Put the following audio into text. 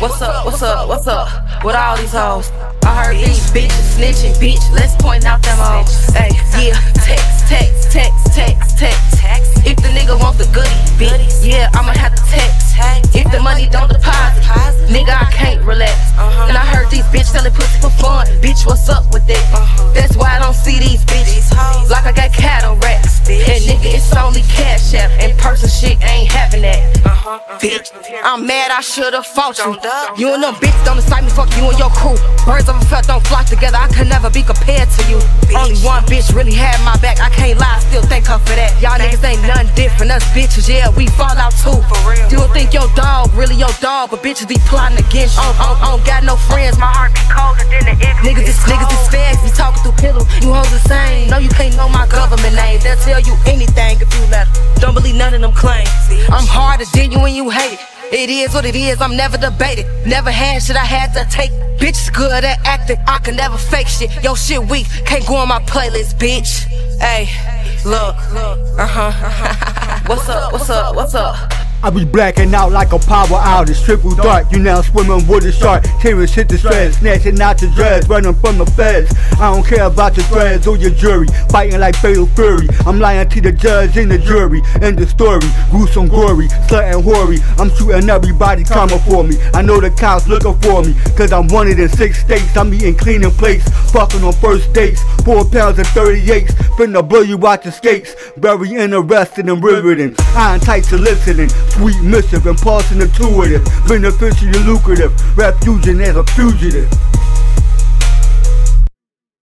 What's up, what's up, what's up with all these hoes? I heard these bitches snitching, bitch. Let's point out them hoes. Hey, yeah, text, text, text, text, text. If the nigga want the goodie, bitch, yeah, I'ma have to text. If the money don't deposit, nigga, I can't relax. And I heard these bitches selling pussy for fun. Bitch, what's up with that? That's why I don't see these bitches like I got cattle rats. And nigga, it's only cash app. And person shit ain't having that. Bitch, I'm mad, I should've fought you. You and them bitches don't excite me, fuck you and your crew. Birds of a feather don't flock together, I could never be compared to you. Only one bitch really had my back, I can't lie, I still thank her for that. Y'all niggas ain't nothing different, us bitches, yeah, we fall out too. You don't think your dog really your dog, but bitches be plotting against you. I don't, I don't got no friends, my heart be colder than the Niggas is niggas is fags, be talking through pillows. You hoes the same. No, you can't know my government name. They'll tell you anything Don't believe none of them claims. I'm harder than you when you hate it. It is what it is, I'm never debated. Never had shit I had to take. Bitch good at acting, I can never fake shit. Yo, shit weak, can't go on my playlist, bitch. Hey, look, uh huh. what's up, what's up, what's up? I be blacking out like a power outage, triple dark. You now swimming with a shark. Tears hit the stress, snatching out your dreads, running from the feds. I don't care about your threads or your jury, fighting like fatal fury. I'm lying to the judge and the jury. End the story, gruesome, gory, slut and hoary. I'm shooting everybody coming for me. I know the cops looking for me, cause I'm wanted in six states. I'm eating cleaning plates, fucking on first dates. Four pounds of 38s, finna blow you out the skates. Very interested and riveting. Iron tight to listening. Sweet mischief, impulsing intuitive, beneficially lucrative, refusion as a fugitive.